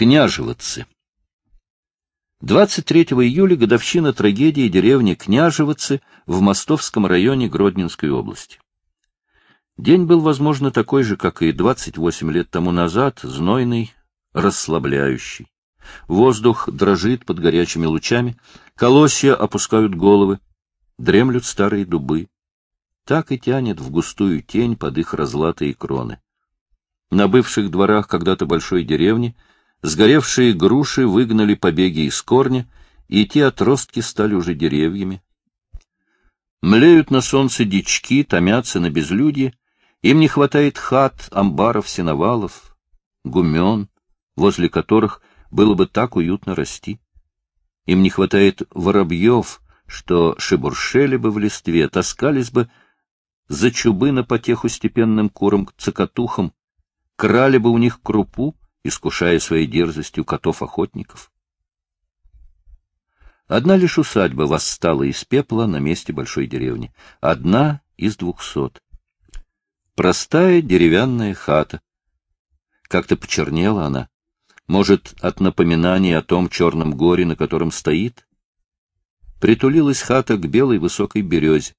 Княжевцы. 23 июля годовщина трагедии деревни Княжевцы в Мостовском районе Гродненской области. День был, возможно, такой же, как и 28 лет тому назад, знойный, расслабляющий. Воздух дрожит под горячими лучами, колосья опускают головы, дремлют старые дубы. Так и тянет в густую тень под их разлатые кроны. На бывших дворах когда-то большой деревни — Сгоревшие груши выгнали побеги из корня, и те отростки стали уже деревьями. Млеют на солнце дички, томятся на безлюдье, им не хватает хат, амбаров, сеновалов, гумен, возле которых было бы так уютно расти. Им не хватает воробьев, что шебуршели бы в листве, таскались бы за чубы на потеху степенным курам-цокотухам, крали бы у них крупу, искушая своей дерзостью котов-охотников. Одна лишь усадьба восстала из пепла на месте большой деревни. Одна из двухсот. Простая деревянная хата. Как-то почернела она. Может, от напоминания о том черном горе, на котором стоит? Притулилась хата к белой высокой березе.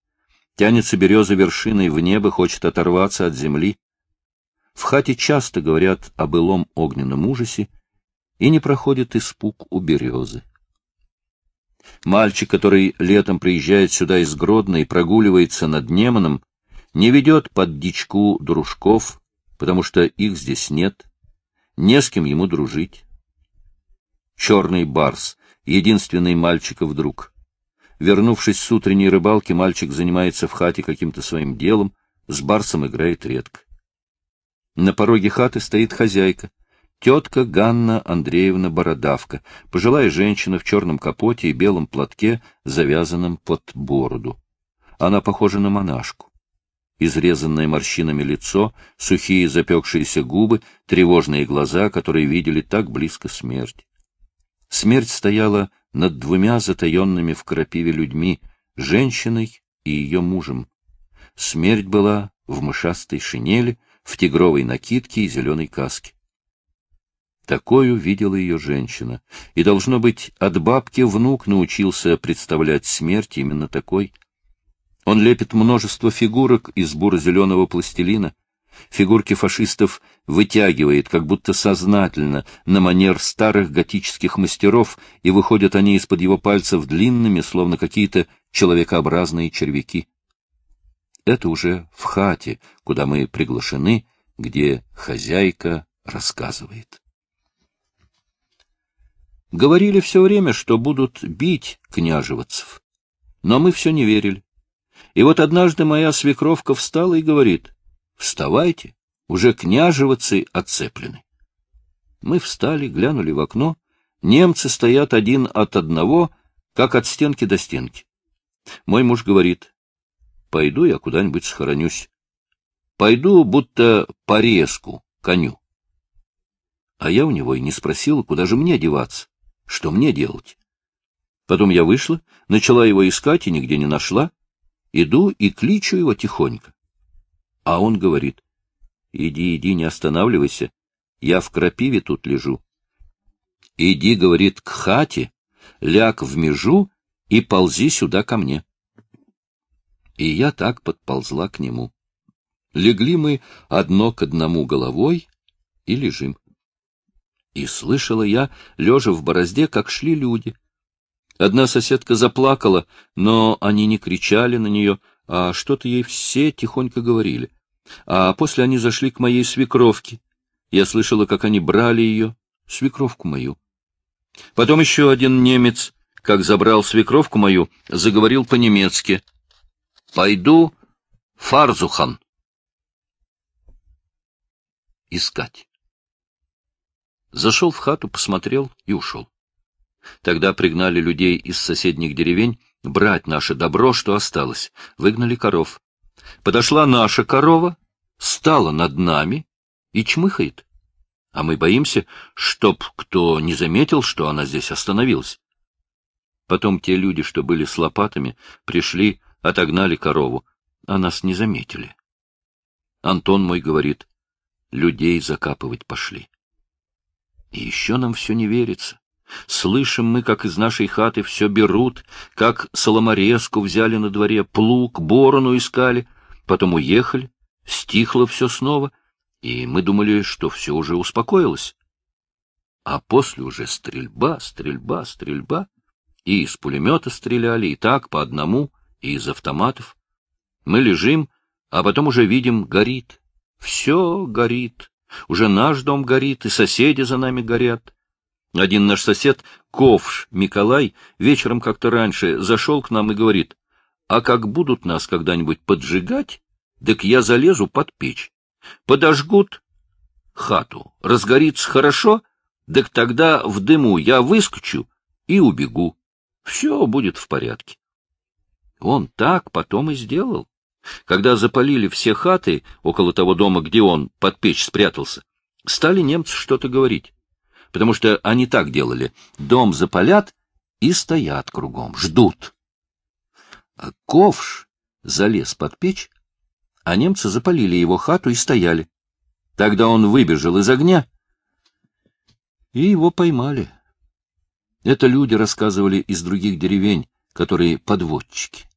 Тянется береза вершиной в небо, хочет оторваться от земли. В хате часто говорят о былом огненном ужасе, и не проходит испуг у березы. Мальчик, который летом приезжает сюда из Гродно и прогуливается над Неманом, не ведет под дичку дружков, потому что их здесь нет, не с кем ему дружить. Черный барс, единственный мальчиков друг. Вернувшись с утренней рыбалки, мальчик занимается в хате каким-то своим делом, с барсом играет редко. На пороге хаты стоит хозяйка, тетка Ганна Андреевна Бородавка, пожилая женщина в черном капоте и белом платке, завязанном под бороду. Она похожа на монашку. Изрезанное морщинами лицо, сухие запекшиеся губы, тревожные глаза, которые видели так близко смерть. Смерть стояла над двумя затаенными в крапиве людьми, женщиной и ее мужем. Смерть была в мышастой шинели, в тигровой накидке и зеленой каске. Такую видела ее женщина, и, должно быть, от бабки внук научился представлять смерть именно такой. Он лепит множество фигурок из буро-зеленого пластилина, фигурки фашистов вытягивает, как будто сознательно, на манер старых готических мастеров, и выходят они из-под его пальцев длинными, словно какие-то человекообразные червяки это уже в хате, куда мы приглашены, где хозяйка рассказывает. Говорили все время, что будут бить княжевцев, но мы все не верили. И вот однажды моя свекровка встала и говорит, «Вставайте, уже княжевцы отцеплены». Мы встали, глянули в окно, немцы стоят один от одного, как от стенки до стенки. Мой муж говорит, Пойду я куда-нибудь схоронюсь. Пойду, будто порезку коню. А я у него и не спросила, куда же мне деваться, что мне делать. Потом я вышла, начала его искать и нигде не нашла. Иду и кличу его тихонько. А он говорит, иди, иди, не останавливайся, я в крапиве тут лежу. Иди, говорит, к хате, ляг в межу и ползи сюда ко мне и я так подползла к нему. Легли мы одно к одному головой и лежим. И слышала я, лежа в борозде, как шли люди. Одна соседка заплакала, но они не кричали на нее, а что-то ей все тихонько говорили. А после они зашли к моей свекровке. Я слышала, как они брали ее, свекровку мою. Потом еще один немец, как забрал свекровку мою, заговорил по-немецки — Пойду Фарзухан. Искать. Зашел в хату, посмотрел и ушел. Тогда пригнали людей из соседних деревень брать наше добро, что осталось. Выгнали коров. Подошла наша корова, стала над нами и чмыхает. А мы боимся, чтоб кто не заметил, что она здесь остановилась. Потом те люди, что были с лопатами, пришли отогнали корову, а нас не заметили. Антон мой говорит, людей закапывать пошли. И еще нам все не верится. Слышим мы, как из нашей хаты все берут, как соломорезку взяли на дворе, плуг, борону искали, потом уехали, стихло все снова, и мы думали, что все уже успокоилось. А после уже стрельба, стрельба, стрельба. И из пулемета стреляли, и так, по одному, и из автоматов. Мы лежим, а потом уже видим, горит. Все горит. Уже наш дом горит, и соседи за нами горят. Один наш сосед, Ковш Николай, вечером как-то раньше зашел к нам и говорит, а как будут нас когда-нибудь поджигать, так я залезу под печь. Подожгут хату, разгорится хорошо, так тогда в дыму я выскочу и убегу. Все будет в порядке. Он так потом и сделал. Когда запалили все хаты около того дома, где он под печь спрятался, стали немцы что-то говорить. Потому что они так делали. Дом запалят и стоят кругом, ждут. А ковш залез под печь, а немцы запалили его хату и стояли. Тогда он выбежал из огня, и его поймали. Это люди рассказывали из других деревень, которые подводчики.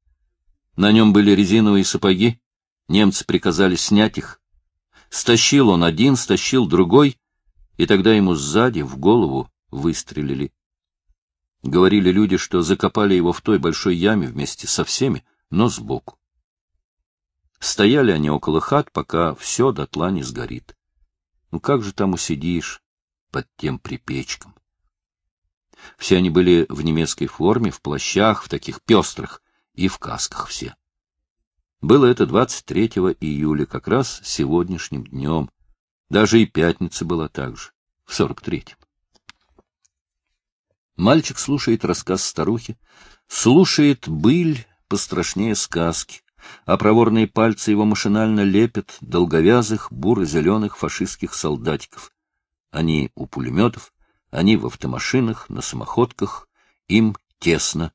На нем были резиновые сапоги, немцы приказали снять их. Стащил он один, стащил другой, и тогда ему сзади в голову выстрелили. Говорили люди, что закопали его в той большой яме вместе со всеми, но сбоку. Стояли они около хат, пока все дотла не сгорит. Ну как же там усидишь под тем припечком? Все они были в немецкой форме, в плащах, в таких пестрых, и в касках все. Было это 23 июля, как раз сегодняшним днем. Даже и пятница была так же, в 43-м. Мальчик слушает рассказ старухи, слушает быль пострашнее сказки, а проворные пальцы его машинально лепят долговязых, буро-зеленых фашистских солдатиков. Они у пулеметов, они в автомашинах, на самоходках, им тесно.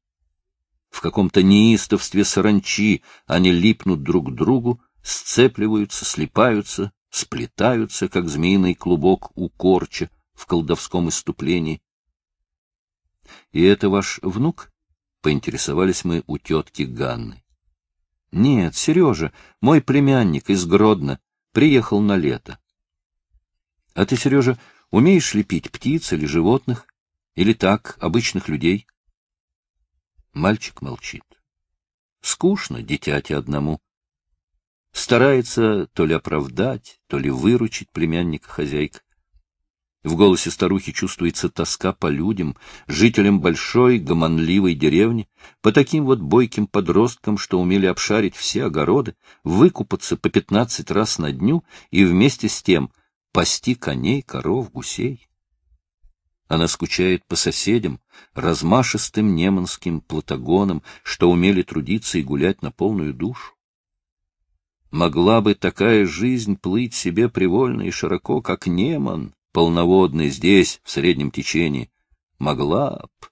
В каком-то неистовстве саранчи они липнут друг к другу, сцепливаются, слипаются, сплетаются, как змеиный клубок у корча в колдовском иступлении. — И это ваш внук? — поинтересовались мы у тетки Ганны. — Нет, Сережа, мой племянник из Гродно, приехал на лето. — А ты, Сережа, Умеешь лепить птиц или животных? Или так, обычных людей? Мальчик молчит. Скучно дитяти одному. Старается то ли оправдать, то ли выручить племянника хозяйка. В голосе старухи чувствуется тоска по людям, жителям большой гомонливой деревни, по таким вот бойким подросткам, что умели обшарить все огороды, выкупаться по пятнадцать раз на дню и вместе с тем пасти коней, коров, гусей. Она скучает по соседям, размашистым неманским платагонам, что умели трудиться и гулять на полную душу. Могла бы такая жизнь плыть себе привольно и широко, как Неман, полноводный здесь, в среднем течении. Могла б.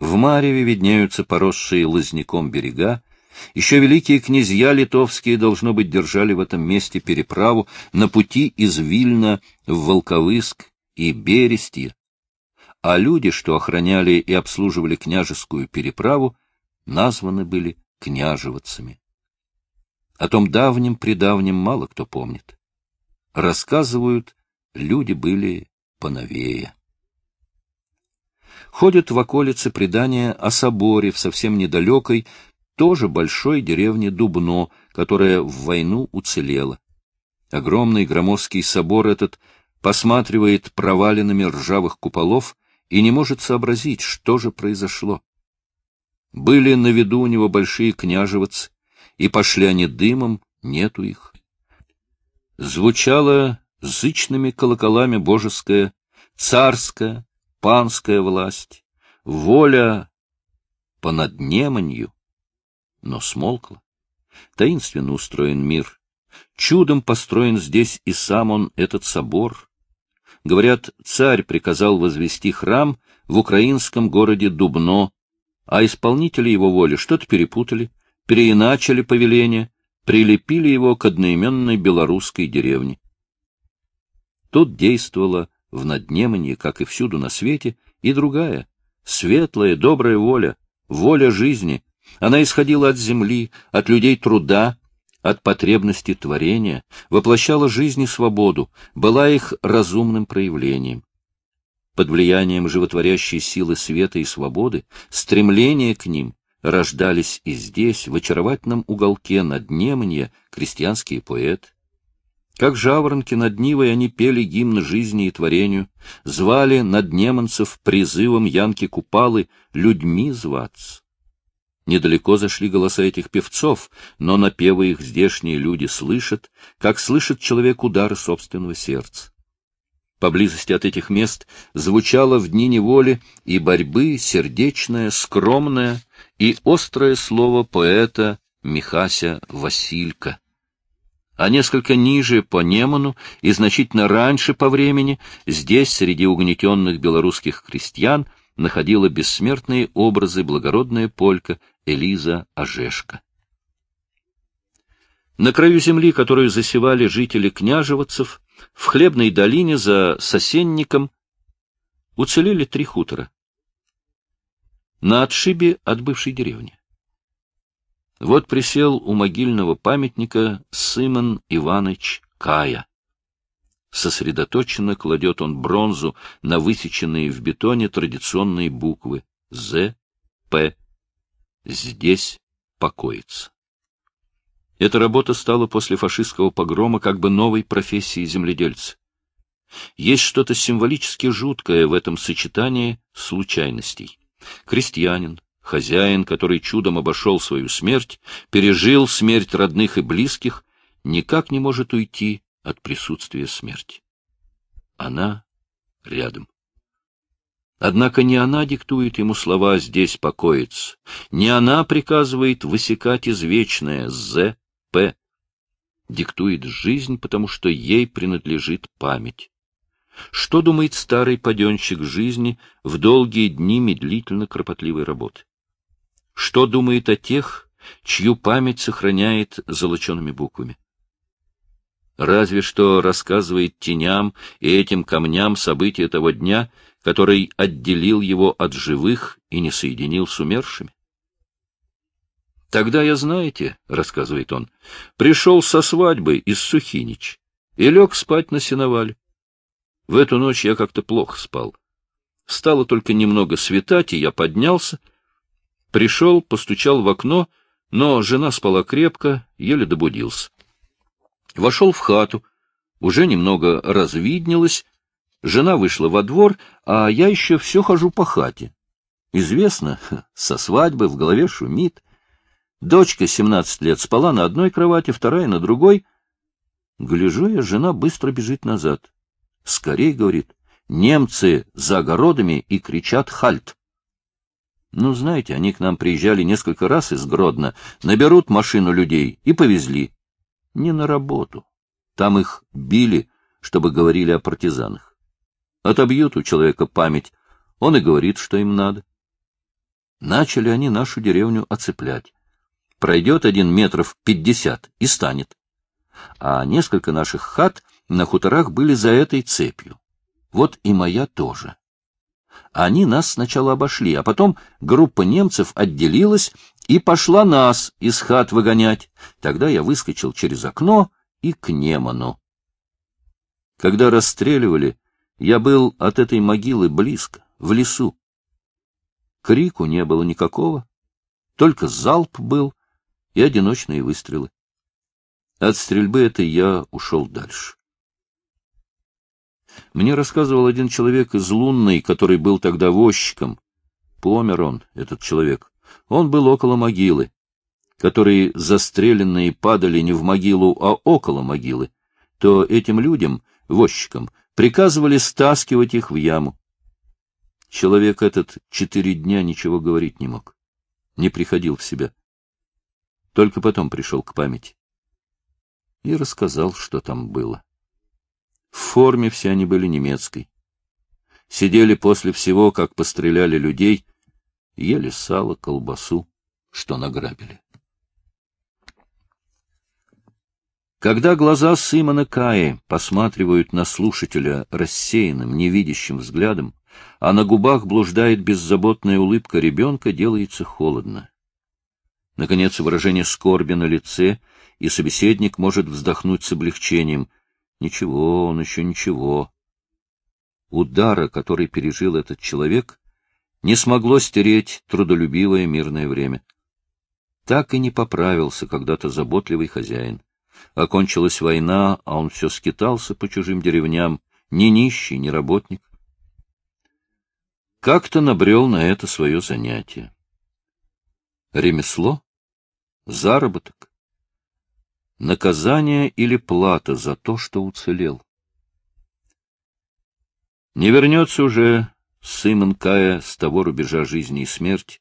В Мареве виднеются поросшие лозняком берега, еще великие князья литовские, должно быть, держали в этом месте переправу на пути из Вильна в Волковыск и Берестье, а люди, что охраняли и обслуживали княжескую переправу, названы были княжевцами. О том давнем-предавнем мало кто помнит. Рассказывают, люди были поновее. Ходят в околице предания о соборе в совсем недалекой, тоже большой деревне Дубно, которая в войну уцелела. Огромный громоздкий собор этот посматривает провалинами ржавых куполов и не может сообразить, что же произошло. Были на виду у него большие княжевцы, и пошли они дымом, нету их. Звучала зычными колоколами божеская, царская, панская власть, воля по наднеманью, но смолкла. Таинственно устроен мир. Чудом построен здесь и сам он, этот собор. Говорят, царь приказал возвести храм в украинском городе Дубно, а исполнители его воли что-то перепутали, переиначили повеление, прилепили его к одноименной белорусской деревне. Тут действовала в Наднеманье, как и всюду на свете, и другая, светлая, добрая воля, воля жизни. Она исходила от земли, от людей труда, от потребности творения, воплощала жизнь и свободу, была их разумным проявлением. Под влиянием животворящей силы света и свободы стремление к ним рождались и здесь, в очаровательном уголке Наднеманья, крестьянские поэты. Как жаворонки над Нивой они пели гимн жизни и творению, звали наднеманцев призывом Янки Купалы людьми зваться. Недалеко зашли голоса этих певцов, но напевы их здешние люди слышат, как слышит человек удары собственного сердца. Поблизости от этих мест звучало в дни неволи и борьбы сердечное, скромное и острое слово поэта Михася Василька а несколько ниже по Неману и значительно раньше по времени здесь, среди угнетенных белорусских крестьян, находила бессмертные образы благородная полька Элиза Ожешка. На краю земли, которую засевали жители княжевцев, в хлебной долине за сосенником уцелели три хутора. На отшибе от бывшей деревни. Вот присел у могильного памятника Сымон Иваныч Кая. Сосредоточенно кладет он бронзу на высеченные в бетоне традиционные буквы З, П. Здесь покоится. Эта работа стала после фашистского погрома как бы новой профессией земледельца. Есть что-то символически жуткое в этом сочетании случайностей. Крестьянин, Хозяин, который чудом обошел свою смерть, пережил смерть родных и близких, никак не может уйти от присутствия смерти. Она рядом. Однако не она диктует ему слова «здесь покоиться», не она приказывает высекать извечное «з», «п», диктует жизнь, потому что ей принадлежит память. Что думает старый паденщик жизни в долгие дни медлительно-кропотливой работы? Что думает о тех, чью память сохраняет золочеными буквами? Разве что рассказывает теням и этим камням события того дня, который отделил его от живых и не соединил с умершими. Тогда я, знаете, — рассказывает он, — пришел со свадьбы из Сухинич и лег спать на сеновале. В эту ночь я как-то плохо спал. Стало только немного светать, и я поднялся — Пришел, постучал в окно, но жена спала крепко, еле добудился. Вошел в хату, уже немного развиднилось, жена вышла во двор, а я еще все хожу по хате. Известно, со свадьбы в голове шумит. Дочка семнадцать лет спала на одной кровати, вторая на другой. Гляжу я, жена быстро бежит назад. Скорей, говорит, немцы за огородами и кричат «Хальт!». Ну, знаете, они к нам приезжали несколько раз из Гродно, наберут машину людей и повезли. Не на работу. Там их били, чтобы говорили о партизанах. Отобьют у человека память, он и говорит, что им надо. Начали они нашу деревню оцеплять. Пройдет один метров пятьдесят и станет. А несколько наших хат на хуторах были за этой цепью. Вот и моя тоже. Они нас сначала обошли, а потом группа немцев отделилась и пошла нас из хат выгонять. Тогда я выскочил через окно и к Неману. Когда расстреливали, я был от этой могилы близко, в лесу. Крику не было никакого, только залп был и одиночные выстрелы. От стрельбы этой я ушел дальше. Мне рассказывал один человек из Лунной, который был тогда возчиком. Помер он, этот человек. Он был около могилы, которые застреленные падали не в могилу, а около могилы. То этим людям, возчикам, приказывали стаскивать их в яму. Человек этот четыре дня ничего говорить не мог, не приходил в себя. Только потом пришел к памяти и рассказал, что там было. В форме все они были немецкой. Сидели после всего, как постреляли людей, ели сало, колбасу, что награбили. Когда глаза Симона Каи посматривают на слушателя рассеянным, невидящим взглядом, а на губах блуждает беззаботная улыбка ребенка, делается холодно. Наконец, выражение скорби на лице, и собеседник может вздохнуть с облегчением. Ничего, он еще ничего. Удара, который пережил этот человек, не смогло стереть трудолюбивое мирное время. Так и не поправился когда-то заботливый хозяин. Окончилась война, а он все скитался по чужим деревням, ни нищий, ни работник. Как-то набрел на это свое занятие. Ремесло? Заработок? Наказание или плата за то, что уцелел? Не вернется уже сын Кая с того рубежа жизни и смерти,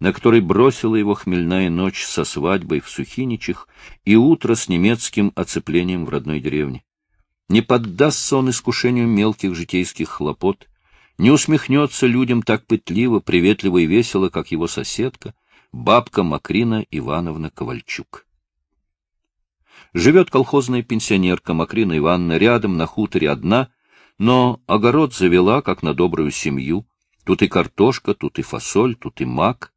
на который бросила его хмельная ночь со свадьбой в Сухиничах и утро с немецким оцеплением в родной деревне. Не поддастся он искушению мелких житейских хлопот, не усмехнется людям так пытливо, приветливо и весело, как его соседка, бабка Макрина Ивановна Ковальчук. Живет колхозная пенсионерка Макрина Ивановна рядом, на хуторе одна, но огород завела, как на добрую семью. Тут и картошка, тут и фасоль, тут и мак.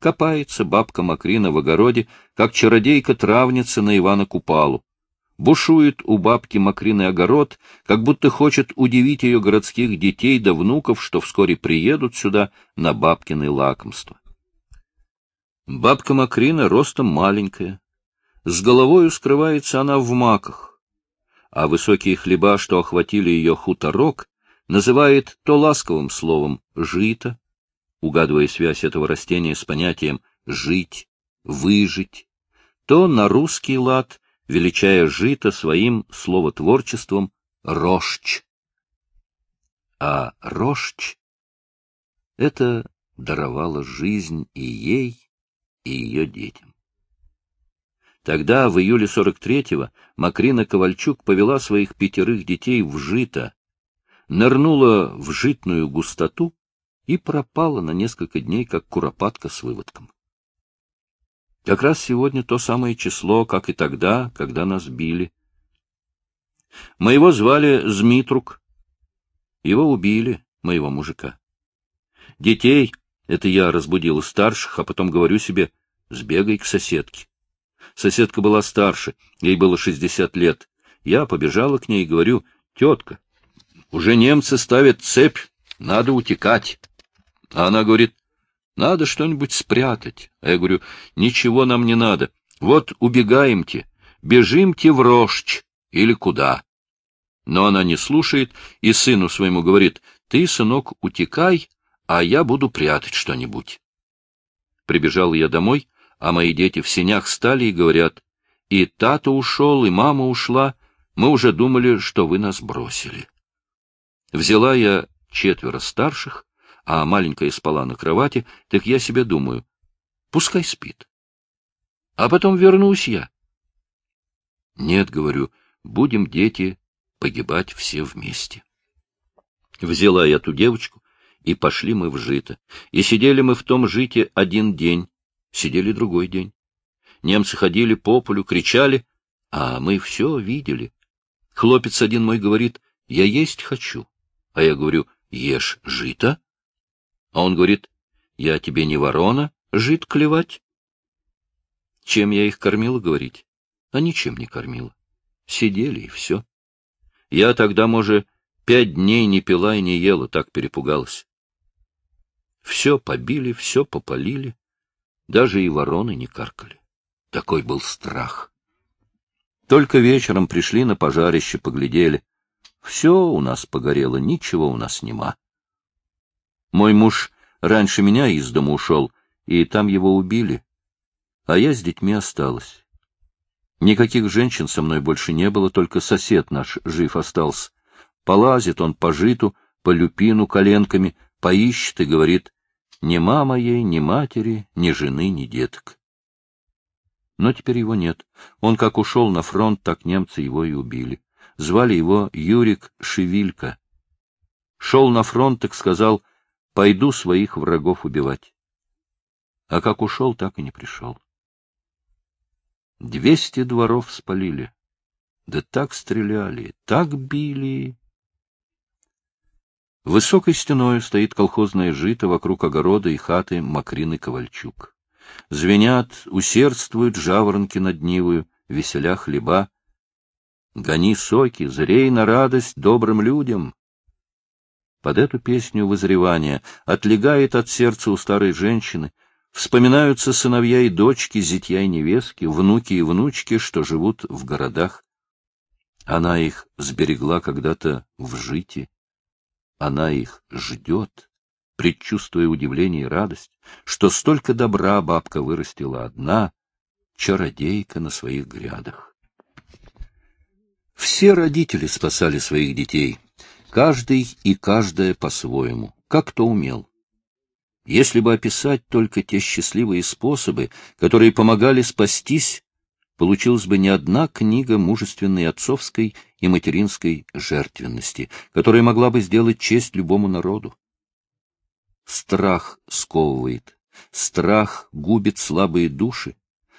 Копается бабка Макрина в огороде, как чародейка-травница на Ивана Купалу. Бушует у бабки Макрины огород, как будто хочет удивить ее городских детей да внуков, что вскоре приедут сюда на бабкины лакомства. Бабка Макрина ростом маленькая. С головою скрывается она в маках, а высокие хлеба, что охватили ее хуторок, называет то ласковым словом «жито», угадывая связь этого растения с понятием «жить», «выжить», то на русский лад, величая жито своим словотворчеством «рожч». А рожч — это даровало жизнь и ей, и ее детям. Тогда, в июле 43-го, Макрина Ковальчук повела своих пятерых детей в жито, нырнула в житную густоту и пропала на несколько дней, как куропатка с выводком. Как раз сегодня то самое число, как и тогда, когда нас били. Моего звали Змитрук. Его убили, моего мужика. Детей, это я разбудил старших, а потом говорю себе, сбегай к соседке. Соседка была старше, ей было шестьдесят лет. Я побежала к ней и говорю, тетка, уже немцы ставят цепь, надо утекать. А она говорит, надо что-нибудь спрятать. А я говорю, ничего нам не надо. Вот убегаемте, бежимте в рожч или куда. Но она не слушает и сыну своему говорит, ты, сынок, утекай, а я буду прятать что-нибудь. Прибежал я домой, а мои дети в сенях стали и говорят, и тата ушел, и мама ушла, мы уже думали, что вы нас бросили. Взяла я четверо старших, а маленькая спала на кровати, так я себе думаю, пускай спит. А потом вернусь я. Нет, говорю, будем, дети, погибать все вместе. Взяла я ту девочку, и пошли мы в жито. И сидели мы в том жите один день, сидели другой день. Немцы ходили по полю, кричали, а мы все видели. Хлопец один мой говорит, я есть хочу. А я говорю, ешь жито. А он говорит, я тебе не ворона, жит клевать. Чем я их кормила, говорить? А ничем не кормила. Сидели, и все. Я тогда, может, пять дней не пила и не ела, так перепугалась. Все побили, все попалили, даже и вороны не каркали. Такой был страх. Только вечером пришли на пожарище, поглядели. Все у нас погорело, ничего у нас нема. Мой муж раньше меня из дома ушел, и там его убили, а я с детьми осталась. Никаких женщин со мной больше не было, только сосед наш жив остался. Полазит он по житу, по люпину коленками, поищет и говорит, ни мама ей, ни матери, ни жены, ни деток. Но теперь его нет. Он как ушел на фронт, так немцы его и убили. Звали его Юрик Шевилько. Шел на фронт, так сказал, Пойду своих врагов убивать. А как ушел, так и не пришел. Двести дворов спалили, Да так стреляли, так били. Высокой стеною стоит колхозное жито вокруг огорода и хаты Макрины Ковальчук. Звенят, усердствуют жаворонки над Нивою, веселя хлеба. Гони соки, зрей на радость добрым людям. Под эту песню вызревания отлегает от сердца у старой женщины, вспоминаются сыновья и дочки, зятья и невестки, внуки и внучки, что живут в городах. Она их сберегла когда-то в жите. Она их ждет, предчувствуя удивление и радость, что столько добра бабка вырастила одна, чародейка на своих грядах. Все родители спасали своих детей, каждый и каждая по-своему, как кто умел. Если бы описать только те счастливые способы, которые помогали спастись получилась бы не одна книга мужественной отцовской и материнской жертвенности, которая могла бы сделать честь любому народу. Страх сковывает, страх губит слабые души,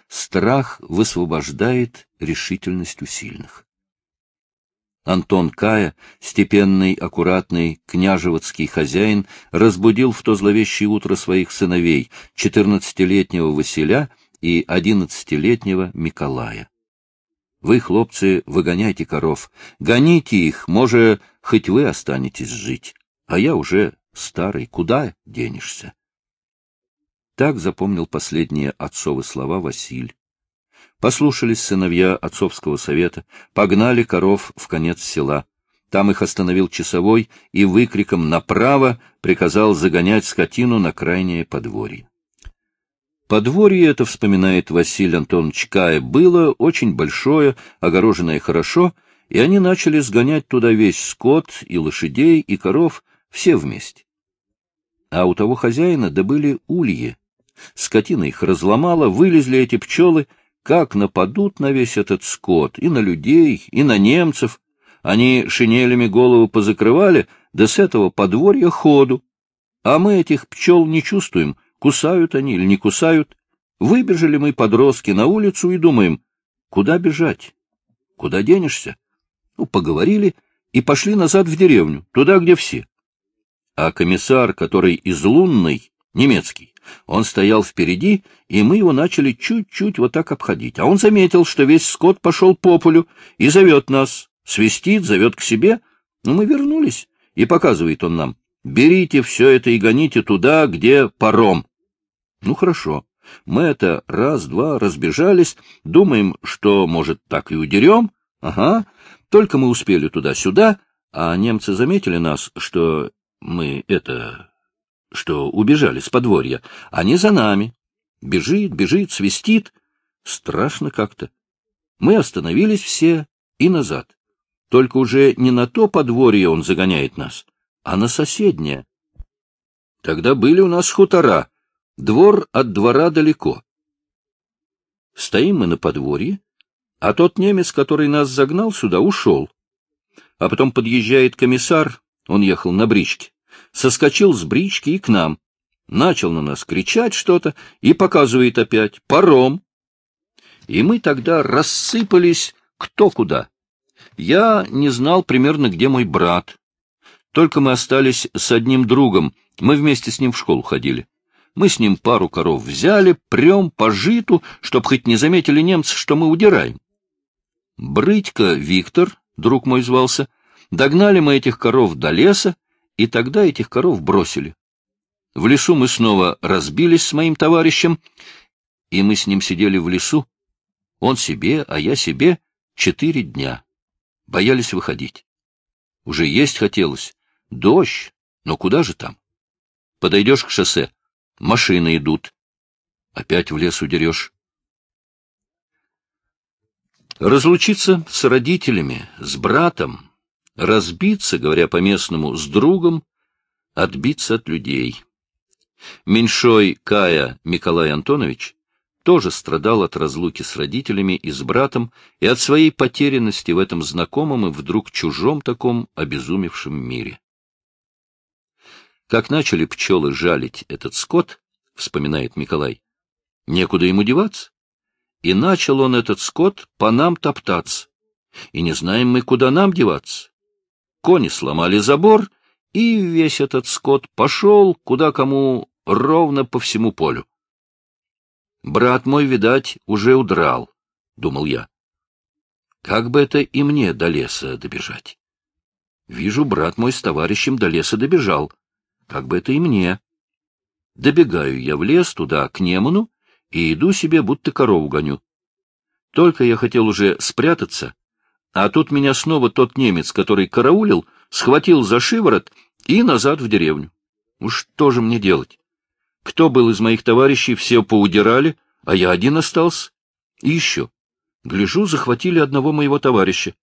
страх высвобождает решительность у сильных. Антон Кая, степенный, аккуратный, княжеводский хозяин, разбудил в то зловещее утро своих сыновей, четырнадцатилетнего Василя и одиннадцатилетнего Миколая. Вы, хлопцы, выгоняйте коров, гоните их, может, хоть вы останетесь жить, а я уже старый, куда денешься? Так запомнил последние отцовы слова Василь. Послушались сыновья отцовского совета, погнали коров в конец села. Там их остановил часовой и выкриком «направо» приказал загонять скотину на крайнее подворье. Подворье это, вспоминает Василий Антонович Кая, было очень большое, огороженное хорошо, и они начали сгонять туда весь скот, и лошадей, и коров, все вместе. А у того хозяина добыли ульи. Скотина их разломала, вылезли эти пчелы, как нападут на весь этот скот, и на людей, и на немцев. Они шинелями голову позакрывали, да с этого подворья ходу. А мы этих пчел не чувствуем — Кусают они или не кусают? Выбежали мы, подростки, на улицу и думаем, куда бежать? Куда денешься? Ну, поговорили и пошли назад в деревню, туда, где все. А комиссар, который из Лунной, немецкий, он стоял впереди, и мы его начали чуть-чуть вот так обходить. А он заметил, что весь скот пошел по полю и зовет нас, свистит, зовет к себе. Ну, мы вернулись, и показывает он нам, берите все это и гоните туда, где паром. Ну, хорошо. Мы это раз-два разбежались, думаем, что, может, так и удерем. Ага. Только мы успели туда-сюда, а немцы заметили нас, что мы это... что убежали с подворья. Они за нами. Бежит, бежит, свистит. Страшно как-то. Мы остановились все и назад. Только уже не на то подворье он загоняет нас, а на соседнее. Тогда были у нас хутора, Двор от двора далеко. Стоим мы на подворье, а тот немец, который нас загнал сюда, ушел. А потом подъезжает комиссар, он ехал на бричке, соскочил с брички и к нам. Начал на нас кричать что-то и показывает опять «паром». И мы тогда рассыпались кто куда. Я не знал примерно, где мой брат. Только мы остались с одним другом, мы вместе с ним в школу ходили. Мы с ним пару коров взяли, прем по житу, чтоб хоть не заметили немцы, что мы удираем. Брытька Виктор, друг мой звался, догнали мы этих коров до леса, и тогда этих коров бросили. В лесу мы снова разбились с моим товарищем, и мы с ним сидели в лесу, он себе, а я себе, четыре дня. Боялись выходить. Уже есть хотелось. Дождь, но куда же там? Подойдешь к шоссе, Машины идут. Опять в лес удерешь. Разлучиться с родителями, с братом, разбиться, говоря по-местному, с другом, отбиться от людей. Меньшой Кая Николай Антонович тоже страдал от разлуки с родителями и с братом и от своей потерянности в этом знакомом и вдруг чужом таком обезумевшем мире. Как начали пчелы жалить этот скот, вспоминает Николай, некуда ему деваться. И начал он этот скот по нам топтаться. и не знаем мы, куда нам деваться. Кони сломали забор, и весь этот скот пошел, куда кому ровно по всему полю. Брат мой, видать, уже удрал, — думал я. Как бы это и мне до леса добежать? Вижу, брат мой с товарищем до леса добежал. Как бы это и мне. Добегаю я в лес туда, к Неману, и иду себе, будто корову гоню. Только я хотел уже спрятаться, а тут меня снова тот немец, который караулил, схватил за шиворот и назад в деревню. Уж что же мне делать? Кто был из моих товарищей, все поудирали, а я один остался. И еще. Гляжу, захватили одного моего товарища.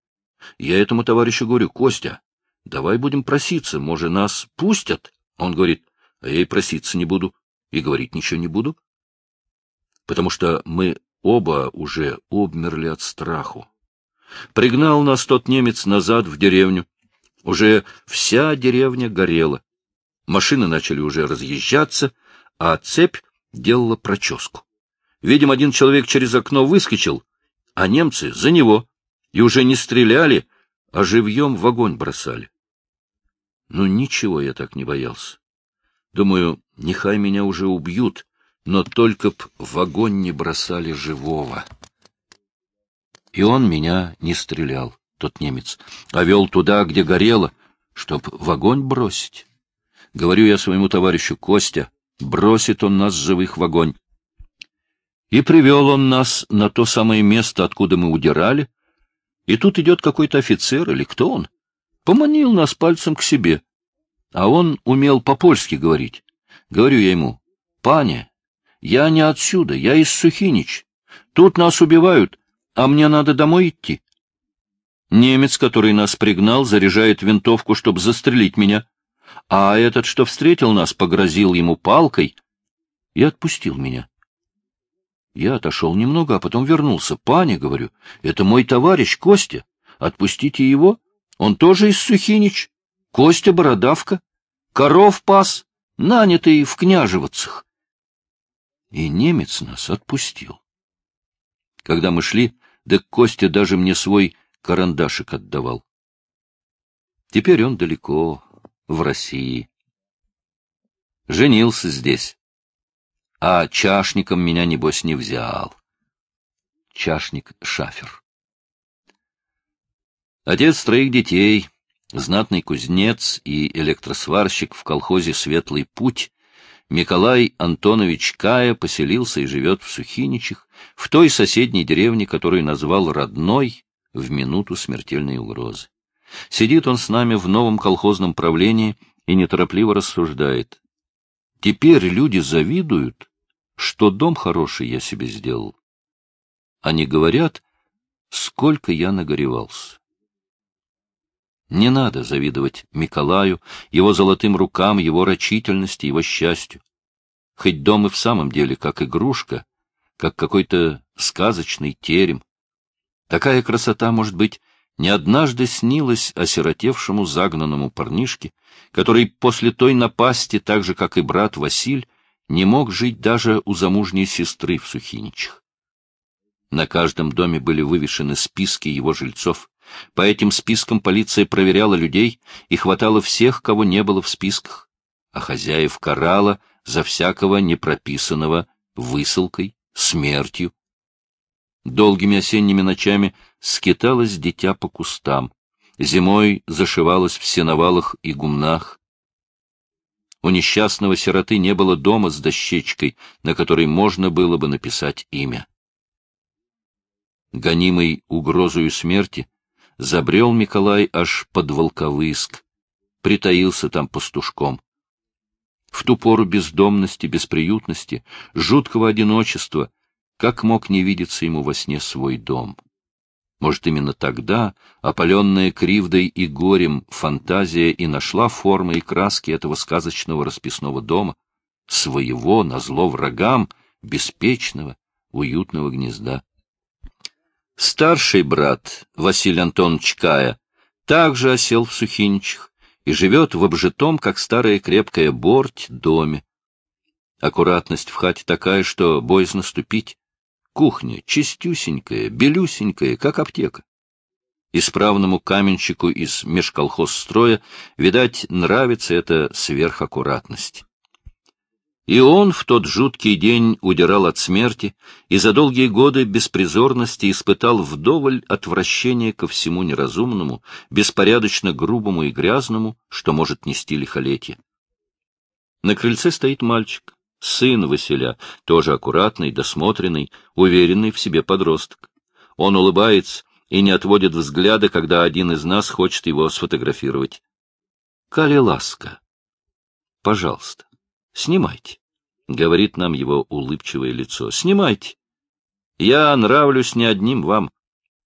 Я этому товарищу говорю, Костя, давай будем проситься, может, нас пустят? Он говорит, а я и проситься не буду, и говорить ничего не буду. Потому что мы оба уже обмерли от страху. Пригнал нас тот немец назад в деревню. Уже вся деревня горела. Машины начали уже разъезжаться, а цепь делала проческу. Видим, один человек через окно выскочил, а немцы за него, и уже не стреляли, а живьем в огонь бросали. Ну, ничего я так не боялся. Думаю, нехай меня уже убьют, но только б в огонь не бросали живого. И он меня не стрелял, тот немец, а вел туда, где горело, чтоб в огонь бросить. Говорю я своему товарищу Костя, бросит он нас живых в огонь. И привел он нас на то самое место, откуда мы удирали. И тут идет какой-то офицер, или кто он, поманил нас пальцем к себе. А он умел по-польски говорить. Говорю я ему, «Паня, я не отсюда, я из Сухинич. Тут нас убивают, а мне надо домой идти». Немец, который нас пригнал, заряжает винтовку, чтобы застрелить меня. А этот, что встретил нас, погрозил ему палкой и отпустил меня. Я отошел немного, а потом вернулся. — Паня, — говорю, — это мой товарищ Костя. Отпустите его. Он тоже из Сухинич. Костя Бородавка. Коров пас, нанятый в княжевцах. И немец нас отпустил. Когда мы шли, да Костя даже мне свой карандашик отдавал. Теперь он далеко, в России. Женился здесь а чашником меня, небось, не взял. Чашник Шафер. Отец троих детей, знатный кузнец и электросварщик в колхозе «Светлый путь», Николай Антонович Кая поселился и живет в Сухиничах, в той соседней деревне, которую назвал родной в минуту смертельной угрозы. Сидит он с нами в новом колхозном правлении и неторопливо рассуждает. Теперь люди завидуют, что дом хороший я себе сделал. Они говорят, сколько я нагоревался. Не надо завидовать Николаю, его золотым рукам, его рачительности, его счастью. Хоть дом и в самом деле как игрушка, как какой-то сказочный терем. Такая красота, может быть, не однажды снилась осиротевшему загнанному парнишке, который после той напасти, так же, как и брат Василь, не мог жить даже у замужней сестры в Сухиничах. На каждом доме были вывешены списки его жильцов. По этим спискам полиция проверяла людей и хватала всех, кого не было в списках, а хозяев карала за всякого непрописанного высылкой, смертью. Долгими осенними ночами скиталось дитя по кустам, зимой зашивалось в сеновалах и гумнах. У несчастного сироты не было дома с дощечкой, на которой можно было бы написать имя. Гонимый угрозою смерти, забрел Николай аж под Волковыск, притаился там пастушком. В ту пору бездомности, бесприютности, жуткого одиночества, как мог не видеться ему во сне свой дом? Может, именно тогда, опаленная кривдой и горем, фантазия и нашла формы и краски этого сказочного расписного дома, своего, назло врагам, беспечного, уютного гнезда. Старший брат, Василий Антонович Кая, также осел в Сухиничах и живет в обжитом, как старая крепкая борть, доме. Аккуратность в хате такая, что боязно ступить. Кухня чистюсенькая, белюсенькая, как аптека. Исправному каменщику из межколхозстроя, видать, нравится эта сверхаккуратность. И он в тот жуткий день удирал от смерти и за долгие годы беспризорности испытал вдоволь отвращение ко всему неразумному, беспорядочно грубому и грязному, что может нести лихолетие. На крыльце стоит мальчик, сын Василя, тоже аккуратный, досмотренный, уверенный в себе подросток. Он улыбается и не отводит взгляда, когда один из нас хочет его сфотографировать. Кали ласка. Пожалуйста. Снимайте, — говорит нам его улыбчивое лицо. Снимайте. Я нравлюсь не одним вам.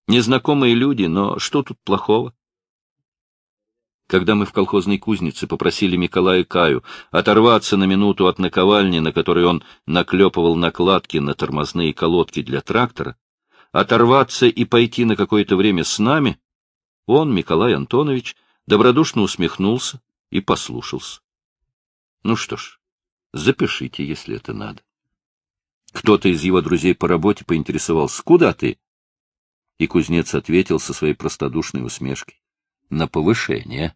Незнакомые люди, но что тут плохого? Когда мы в колхозной кузнице попросили Николая Каю оторваться на минуту от наковальни, на которой он наклепывал накладки на тормозные колодки для трактора, оторваться и пойти на какое-то время с нами, он, Николай Антонович, добродушно усмехнулся и послушался. Ну что ж, Запишите, если это надо. Кто-то из его друзей по работе поинтересовался, куда ты? И кузнец ответил со своей простодушной усмешкой. На повышение.